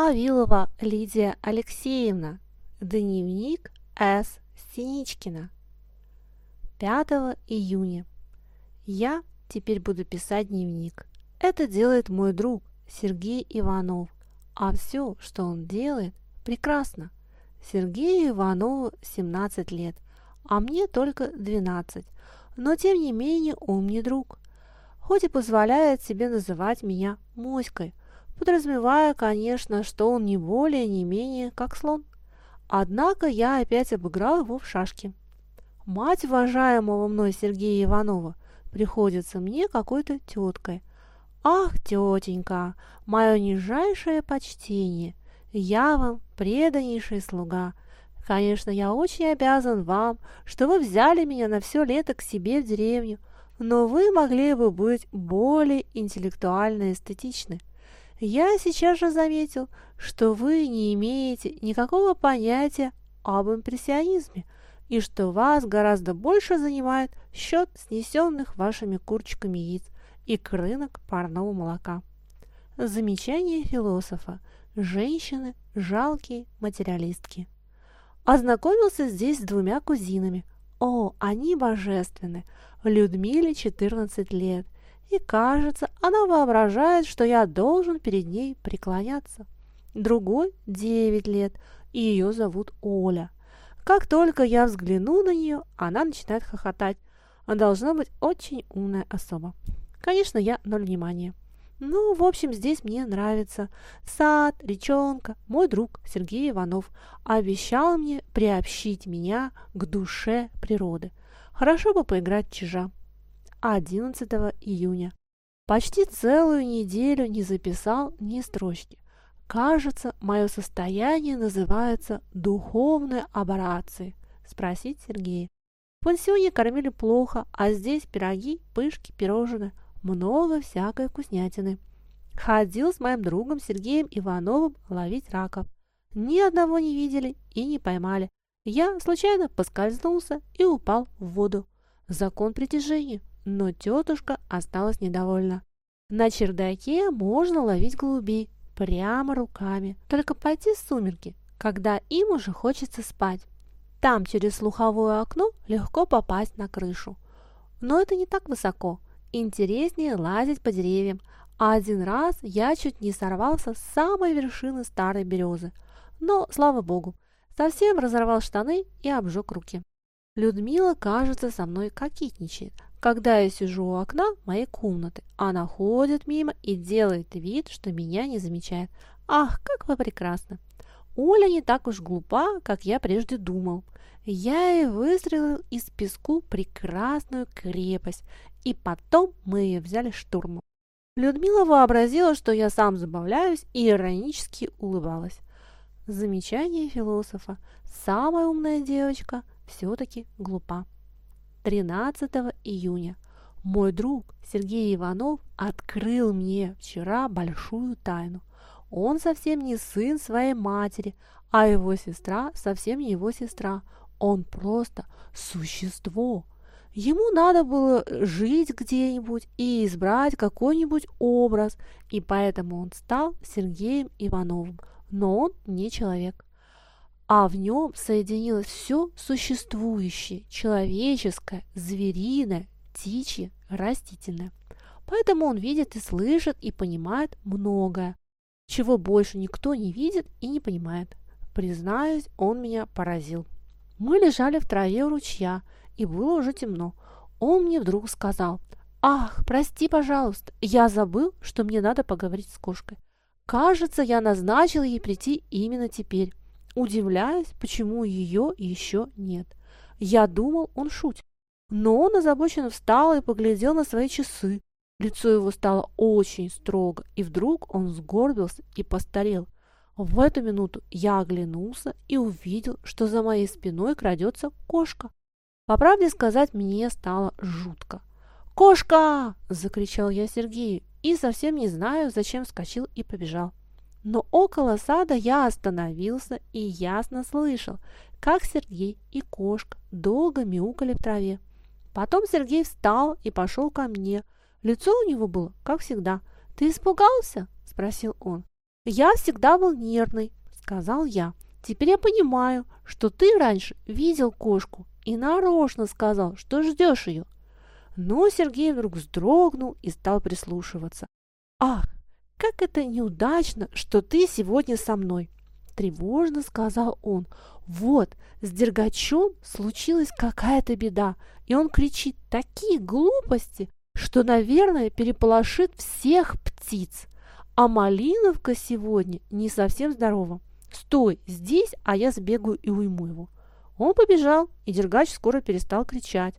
Авилова Лидия Алексеевна. Дневник С. Синичкина. 5 июня. Я теперь буду писать дневник. Это делает мой друг Сергей Иванов. А все, что он делает, прекрасно. Сергею Иванову 17 лет, а мне только 12. Но тем не менее он мне друг. Хоть и позволяет себе называть меня Моськой, подразумевая, конечно, что он не более, не менее, как слон. Однако я опять обыграл его в шашки. Мать уважаемого мной Сергея Иванова приходится мне какой-то теткой. Ах, тетенька, мое нижайшее почтение, я вам преданнейший слуга. Конечно, я очень обязан вам, что вы взяли меня на все лето к себе в деревню, но вы могли бы быть более интеллектуально эстетичны. Я сейчас же заметил, что вы не имеете никакого понятия об импрессионизме и что вас гораздо больше занимает счет снесенных вашими курочками яиц и крынок парного молока. Замечание философа. Женщины – жалкие материалистки. Ознакомился здесь с двумя кузинами. О, они божественны! Людмиле 14 лет – и, кажется, она воображает, что я должен перед ней преклоняться. Другой – 9 лет, и ее зовут Оля. Как только я взгляну на нее, она начинает хохотать. Должна быть очень умная особа. Конечно, я ноль внимания. Ну, в общем, здесь мне нравится. Сад, речонка, мой друг Сергей Иванов обещал мне приобщить меня к душе природы. Хорошо бы поиграть чижа. 11 июня. Почти целую неделю не записал ни строчки. Кажется, мое состояние называется духовной аборацией. Спросить Сергея. В пансионе кормили плохо, а здесь пироги, пышки, пирожные, много всякой вкуснятины. Ходил с моим другом Сергеем Ивановым ловить раков. Ни одного не видели и не поймали. Я случайно поскользнулся и упал в воду. Закон притяжения но тетушка осталась недовольна. На чердаке можно ловить голубей прямо руками, только пойти в сумерки, когда им уже хочется спать. Там через слуховое окно легко попасть на крышу. Но это не так высоко, интереснее лазить по деревьям, а один раз я чуть не сорвался с самой вершины старой березы. Но, слава богу, совсем разорвал штаны и обжег руки. Людмила, кажется, со мной кокетничает, когда я сижу у окна моей комнаты, она ходит мимо и делает вид, что меня не замечает. Ах, как вы прекрасны! Оля не так уж глупа, как я прежде думал. Я ей выстроил из песку прекрасную крепость, и потом мы ее взяли штурмом. Людмила вообразила, что я сам забавляюсь, и иронически улыбалась. Замечание философа. Самая умная девочка все-таки глупа. 13 июня. Мой друг Сергей Иванов открыл мне вчера большую тайну. Он совсем не сын своей матери, а его сестра совсем не его сестра. Он просто существо. Ему надо было жить где-нибудь и избрать какой-нибудь образ, и поэтому он стал Сергеем Ивановым. Но он не человек а в нем соединилось все существующее, человеческое, звериное, птичье, растительное. Поэтому он видит и слышит и понимает многое, чего больше никто не видит и не понимает. Признаюсь, он меня поразил. Мы лежали в траве у ручья, и было уже темно. Он мне вдруг сказал, «Ах, прости, пожалуйста, я забыл, что мне надо поговорить с кошкой. Кажется, я назначил ей прийти именно теперь удивляясь, почему ее еще нет. Я думал, он шутит. Но он озабоченно встал и поглядел на свои часы. Лицо его стало очень строго, и вдруг он сгорбился и постарел. В эту минуту я оглянулся и увидел, что за моей спиной крадется кошка. По правде сказать, мне стало жутко. «Кошка!» – закричал я Сергею и совсем не знаю, зачем вскочил и побежал. Но около сада я остановился и ясно слышал, как Сергей и кошка долго мяукали в траве. Потом Сергей встал и пошел ко мне. Лицо у него было, как всегда. «Ты испугался?» – спросил он. «Я всегда был нервный», — сказал я. «Теперь я понимаю, что ты раньше видел кошку и нарочно сказал, что ждешь ее». Но Сергей вдруг вздрогнул и стал прислушиваться. «Ах, как это неудачно, что ты сегодня со мной!» Тревожно сказал он. «Вот, с Дергачом случилась какая-то беда, и он кричит такие глупости, что, наверное, переполошит всех птиц. А Малиновка сегодня не совсем здорова. Стой здесь, а я сбегаю и уйму его. Он побежал, и Дергач скоро перестал кричать.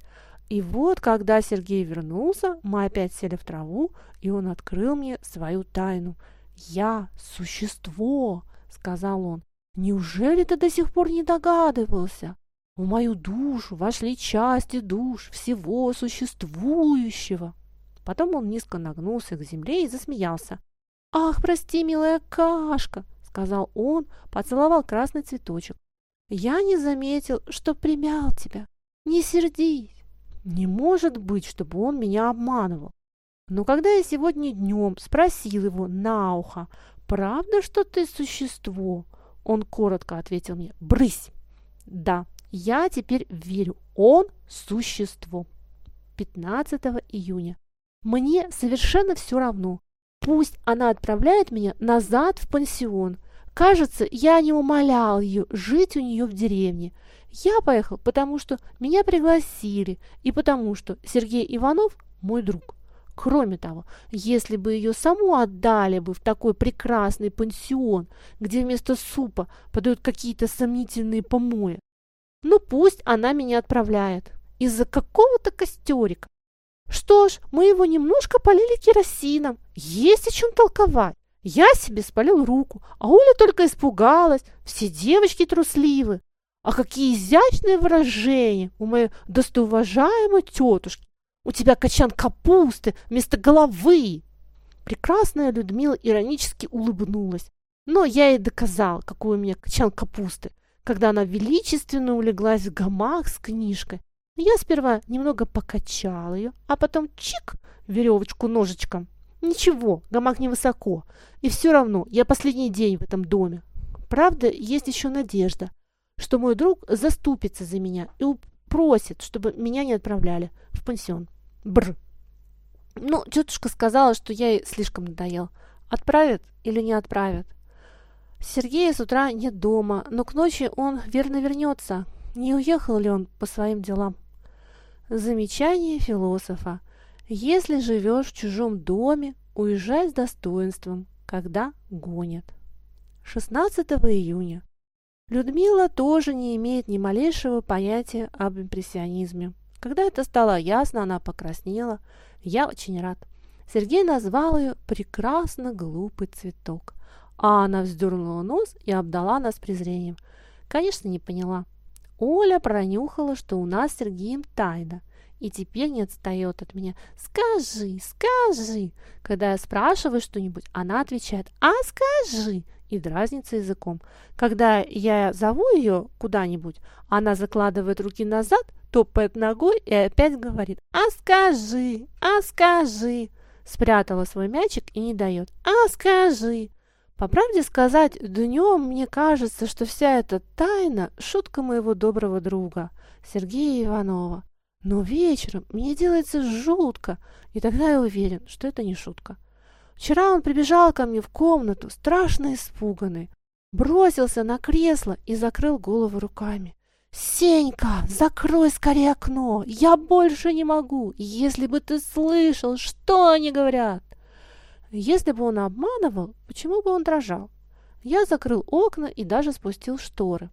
И вот, когда Сергей вернулся, мы опять сели в траву, и он открыл мне свою тайну. «Я – существо!» – сказал он. «Неужели ты до сих пор не догадывался? В мою душу вошли части душ всего существующего!» Потом он низко нагнулся к земле и засмеялся. «Ах, прости, милая кашка!» — сказал он, поцеловал красный цветочек. «Я не заметил, что примял тебя. Не сердись!» Не может быть, чтобы он меня обманывал. Но когда я сегодня днем спросил его на ухо, «Правда, что ты существо?» Он коротко ответил мне, «Брысь!» «Да, я теперь верю, он существо». 15 июня. Мне совершенно все равно, Пусть она отправляет меня назад в пансион. Кажется, я не умолял ее жить у нее в деревне. Я поехал, потому что меня пригласили и потому что Сергей Иванов мой друг. Кроме того, если бы ее саму отдали бы в такой прекрасный пансион, где вместо супа подают какие-то сомнительные помои, ну пусть она меня отправляет. Из-за какого-то костерика. Что ж, мы его немножко полили керосином. Есть о чем толковать. Я себе спалил руку, а Оля только испугалась. Все девочки трусливы. А какие изящные выражения у моей достоуважаемой тетушки. У тебя качан капусты вместо головы. Прекрасная Людмила иронически улыбнулась. Но я ей доказал, какой у меня качан капусты, когда она величественно улеглась в гамак с книжкой, я сперва немного покачал ее, а потом чик веревочку ножичком. Ничего, гамак невысоко, и все равно я последний день в этом доме. Правда, есть еще надежда, что мой друг заступится за меня и просит, чтобы меня не отправляли в пансион. Бр. Ну, тетушка сказала, что я ей слишком надоел. Отправят или не отправят? Сергея с утра нет дома, но к ночи он верно вернется. Не уехал ли он по своим делам? Замечание философа. Если живешь в чужом доме, уезжай с достоинством, когда гонят. 16 июня. Людмила тоже не имеет ни малейшего понятия об импрессионизме. Когда это стало ясно, она покраснела. Я очень рад. Сергей назвал ее «прекрасно глупый цветок», а она вздернула нос и обдала нас презрением. Конечно, не поняла. Оля пронюхала, что у нас с Сергеем тайна, и теперь не отстает от меня. «Скажи, скажи!» Когда я спрашиваю что-нибудь, она отвечает «А скажи!» И дразнится языком. Когда я зову ее куда-нибудь, она закладывает руки назад, топает ногой и опять говорит «А скажи! А скажи!» Спрятала свой мячик и не дает «А скажи!» По правде сказать, днем мне кажется, что вся эта тайна – шутка моего доброго друга Сергея Иванова. Но вечером мне делается жутко, и тогда я уверен, что это не шутка. Вчера он прибежал ко мне в комнату, страшно испуганный, бросился на кресло и закрыл голову руками. «Сенька, закрой скорее окно! Я больше не могу! Если бы ты слышал, что они говорят!» Если бы он обманывал, почему бы он дрожал? Я закрыл окна и даже спустил шторы.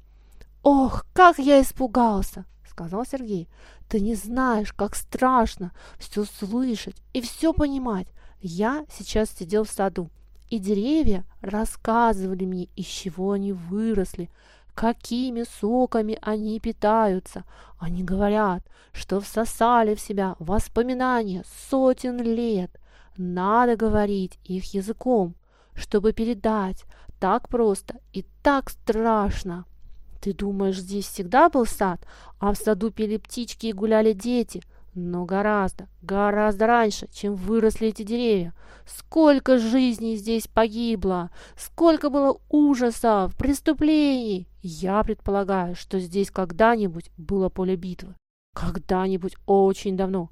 «Ох, как я испугался!» — сказал Сергей. «Ты не знаешь, как страшно все слышать и все понимать. Я сейчас сидел в саду, и деревья рассказывали мне, из чего они выросли, какими соками они питаются. Они говорят, что всосали в себя воспоминания сотен лет — надо говорить их языком, чтобы передать так просто и так страшно. Ты думаешь, здесь всегда был сад, а в саду пели птички и гуляли дети? Но гораздо, гораздо раньше, чем выросли эти деревья. Сколько жизней здесь погибло, сколько было ужасов, преступлений. Я предполагаю, что здесь когда-нибудь было поле битвы. Когда-нибудь очень давно.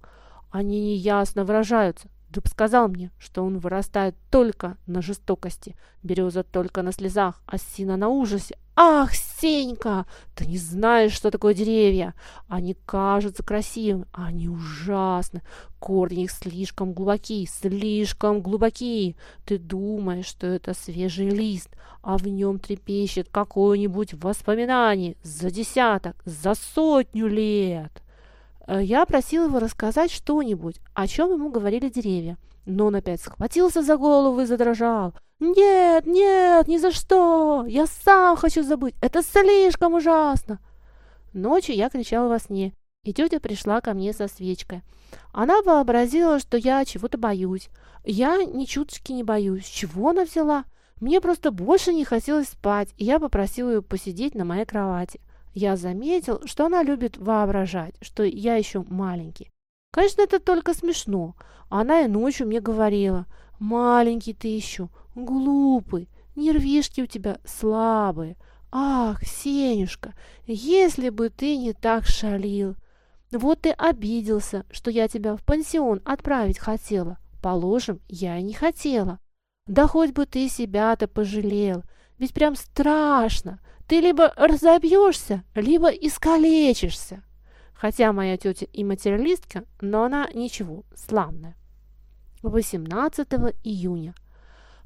Они неясно выражаются, Дуб сказал мне, что он вырастает только на жестокости, береза только на слезах, а сина на ужасе. Ах, Сенька, ты не знаешь, что такое деревья. Они кажутся красивыми, а они ужасны. Корни их слишком глубоки, слишком глубоки. Ты думаешь, что это свежий лист, а в нем трепещет какое-нибудь воспоминание за десяток, за сотню лет. Э, я просил его рассказать что-нибудь, о чем ему говорили деревья. Но он опять схватился за голову и задрожал. «Нет, нет, ни за что! Я сам хочу забыть! Это слишком ужасно!» Ночью я кричала во сне, и тетя пришла ко мне со свечкой. Она вообразила, что я чего-то боюсь. Я ни чуточки не боюсь. Чего она взяла? Мне просто больше не хотелось спать, и я попросила ее посидеть на моей кровати. Я заметил, что она любит воображать, что я еще маленький. Конечно, это только смешно. Она и ночью мне говорила, маленький ты еще, глупый, нервишки у тебя слабые. Ах, Сенюшка, если бы ты не так шалил. Вот ты обиделся, что я тебя в пансион отправить хотела. Положим, я и не хотела. Да хоть бы ты себя-то пожалел, ведь прям страшно. Ты либо разобьешься, либо искалечишься. Хотя моя тетя и материалистка, но она ничего, славная. 18 июня.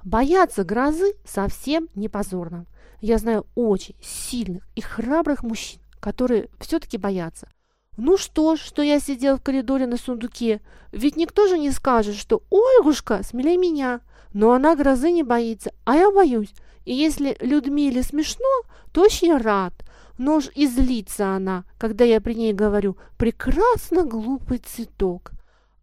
Бояться грозы совсем не позорно. Я знаю очень сильных и храбрых мужчин, которые все-таки боятся. Ну что ж, что я сидел в коридоре на сундуке, ведь никто же не скажет, что «Ольгушка, смелей меня», но она грозы не боится, а я боюсь. И если Людмиле смешно, то очень рад. Но уж и злится она, когда я при ней говорю «прекрасно глупый цветок».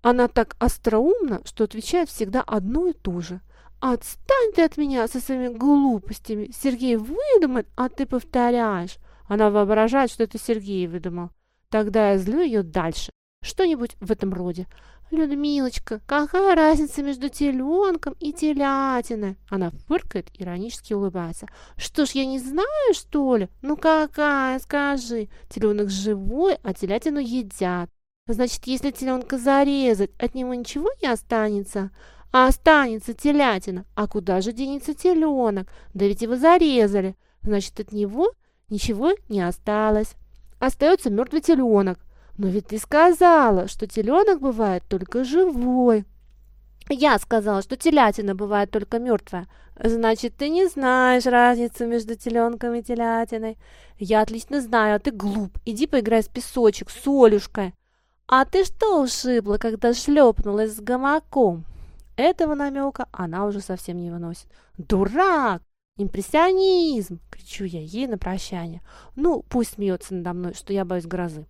Она так остроумна, что отвечает всегда одно и то же. «Отстань ты от меня со своими глупостями! Сергей выдумает, а ты повторяешь!» Она воображает, что это Сергей выдумал. Тогда я злю ее дальше. Что-нибудь в этом роде. «Людмилочка, какая разница между теленком и телятиной?» Она фыркает, иронически улыбается. «Что ж, я не знаю, что ли? Ну какая, скажи. Теленок живой, а телятину едят. Значит, если теленка зарезать, от него ничего не останется?» А останется телятина. А куда же денется теленок? Да ведь его зарезали. Значит, от него ничего не осталось. Остается мертвый теленок. Но ведь ты сказала, что теленок бывает только живой. Я сказала, что телятина бывает только мертвая. Значит, ты не знаешь разницу между теленком и телятиной. Я отлично знаю, а ты глуп. Иди поиграй с песочек, с Олюшкой. А ты что ушибла, когда шлепнулась с гамаком? Этого намека она уже совсем не выносит. Дурак! Импрессионизм! Кричу я ей на прощание. Ну, пусть смеется надо мной, что я боюсь грозы.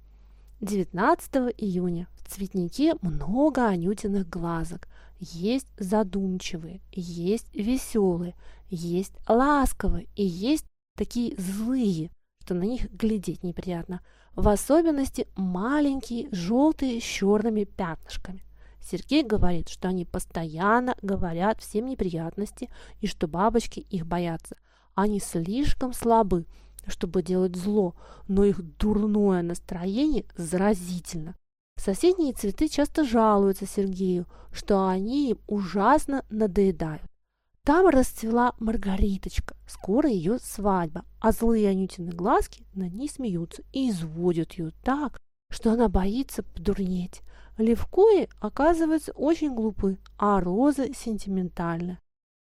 19 июня. В цветнике много анютиных глазок. Есть задумчивые, есть веселые, есть ласковые и есть такие злые, что на них глядеть неприятно. В особенности маленькие, желтые, с черными пятнышками. Сергей говорит, что они постоянно говорят всем неприятности и что бабочки их боятся. Они слишком слабы, чтобы делать зло, но их дурное настроение заразительно. Соседние цветы часто жалуются Сергею, что они им ужасно надоедают. Там расцвела Маргариточка, скоро ее свадьба, а злые Анютины глазки на ней смеются и изводят ее так, что она боится подурнеть. Левкои, оказывается, очень глупы, а розы сентиментальны.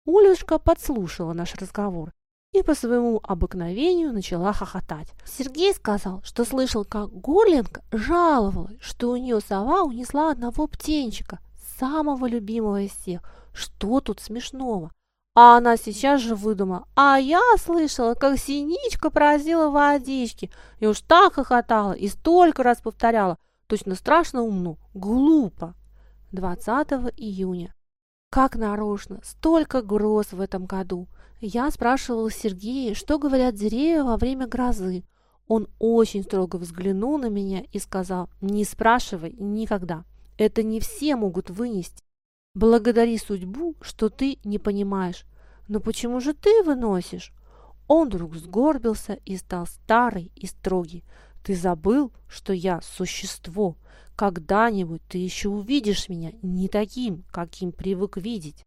Олюшка подслушала наш разговор и по своему обыкновению начала хохотать. Сергей сказал, что слышал, как Горленко жаловалась, что у нее сова унесла одного птенчика, самого любимого из всех. Что тут смешного? А она сейчас же выдумала. А я слышала, как синичка просила водички. И уж так хохотала и столько раз повторяла. Точно страшно умно, глупо. 20 июня. Как нарочно, столько гроз в этом году. Я спрашивала Сергея, что говорят деревья во время грозы. Он очень строго взглянул на меня и сказал, не спрашивай никогда. Это не все могут вынести. Благодари судьбу, что ты не понимаешь. Но почему же ты выносишь? Он вдруг сгорбился и стал старый и строгий. Ты забыл, что я существо. Когда-нибудь ты еще увидишь меня не таким, каким привык видеть.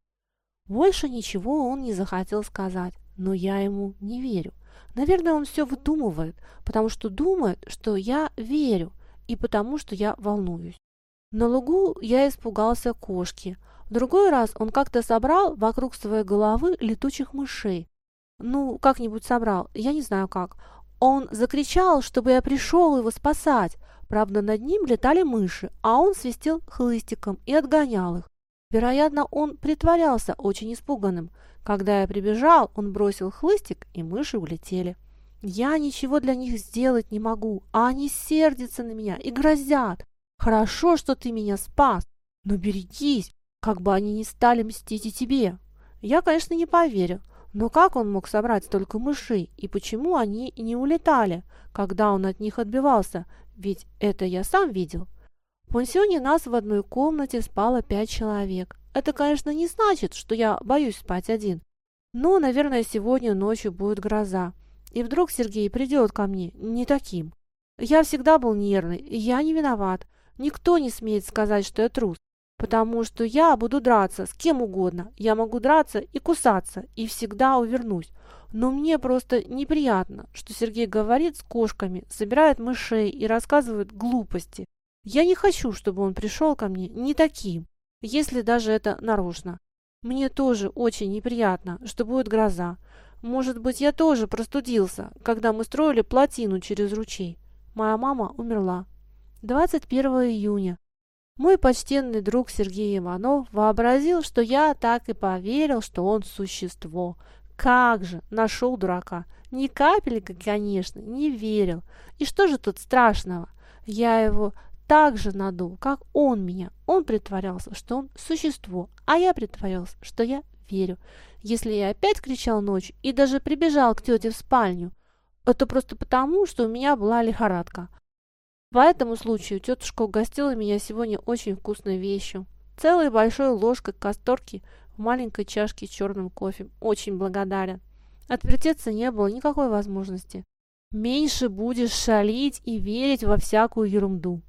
Больше ничего он не захотел сказать, но я ему не верю. Наверное, он все выдумывает, потому что думает, что я верю, и потому что я волнуюсь. На лугу я испугался кошки. В другой раз он как-то собрал вокруг своей головы летучих мышей. Ну, как-нибудь собрал, я не знаю как. Он закричал, чтобы я пришел его спасать. Правда, над ним летали мыши, а он свистел хлыстиком и отгонял их. Вероятно, он притворялся очень испуганным. Когда я прибежал, он бросил хлыстик, и мыши улетели. Я ничего для них сделать не могу, а они сердятся на меня и грозят. Хорошо, что ты меня спас, но берегись, как бы они не стали мстить и тебе. Я, конечно, не поверил, но как он мог собрать столько мышей и почему они не улетали, когда он от них отбивался, ведь это я сам видел. В пансионе нас в одной комнате спало пять человек. Это, конечно, не значит, что я боюсь спать один. Но, наверное, сегодня ночью будет гроза. И вдруг Сергей придет ко мне не таким. Я всегда был нервный, я не виноват. Никто не смеет сказать, что я трус. Потому что я буду драться с кем угодно. Я могу драться и кусаться, и всегда увернусь. Но мне просто неприятно, что Сергей говорит с кошками, собирает мышей и рассказывает глупости. Я не хочу, чтобы он пришел ко мне не таким если даже это нарочно. Мне тоже очень неприятно, что будет гроза. Может быть, я тоже простудился, когда мы строили плотину через ручей. Моя мама умерла. 21 июня. Мой почтенный друг Сергей Иванов вообразил, что я так и поверил, что он существо. Как же, нашел дурака. Ни капелька, конечно, не верил. И что же тут страшного? Я его так же надул, как он меня. Он притворялся, что он существо, а я притворялся, что я верю. Если я опять кричал ночью и даже прибежал к тете в спальню, это просто потому, что у меня была лихорадка. По этому случаю тетушка угостила меня сегодня очень вкусной вещью. Целой большой ложкой касторки в маленькой чашке с черным кофе. Очень благодарен. Отвертеться не было никакой возможности. Меньше будешь шалить и верить во всякую ерунду.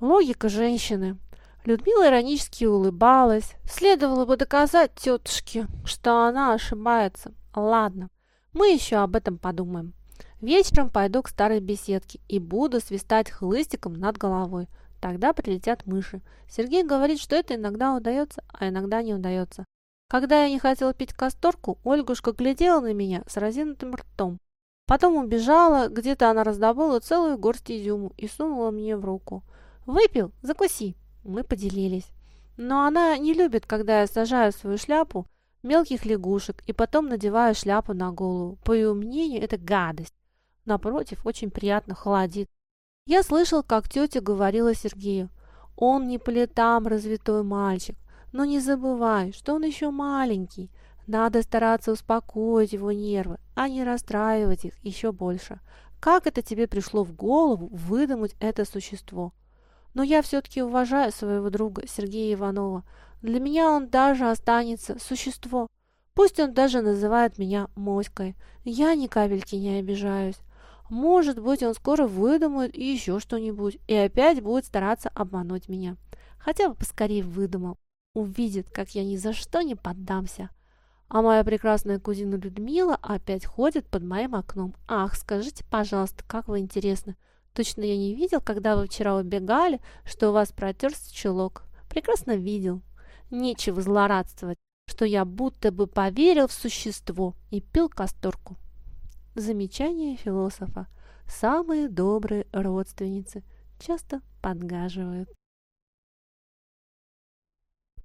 Логика женщины. Людмила иронически улыбалась. Следовало бы доказать тетушке, что она ошибается. Ладно, мы еще об этом подумаем. Вечером пойду к старой беседке и буду свистать хлыстиком над головой. Тогда прилетят мыши. Сергей говорит, что это иногда удается, а иногда не удается. Когда я не хотела пить касторку, Ольгушка глядела на меня с разинутым ртом. Потом убежала, где-то она раздобыла целую горсть изюму и сунула мне в руку. «Выпил? Закуси!» Мы поделились. Но она не любит, когда я сажаю свою шляпу мелких лягушек и потом надеваю шляпу на голову. По ее мнению, это гадость. Напротив, очень приятно холодит. Я слышал, как тетя говорила Сергею. Он не по летам развитой мальчик. Но не забывай, что он еще маленький. Надо стараться успокоить его нервы, а не расстраивать их еще больше. Как это тебе пришло в голову выдумать это существо? Но я все-таки уважаю своего друга Сергея Иванова. Для меня он даже останется существо. Пусть он даже называет меня моськой. Я ни капельки не обижаюсь. Может быть, он скоро выдумает еще что-нибудь и опять будет стараться обмануть меня. Хотя бы поскорее выдумал. Увидит, как я ни за что не поддамся. А моя прекрасная кузина Людмила опять ходит под моим окном. Ах, скажите, пожалуйста, как вы интересны. Точно я не видел, когда вы вчера убегали, что у вас протерся чулок. Прекрасно видел. Нечего злорадствовать, что я будто бы поверил в существо и пил касторку. Замечание философа. Самые добрые родственницы часто подгаживают.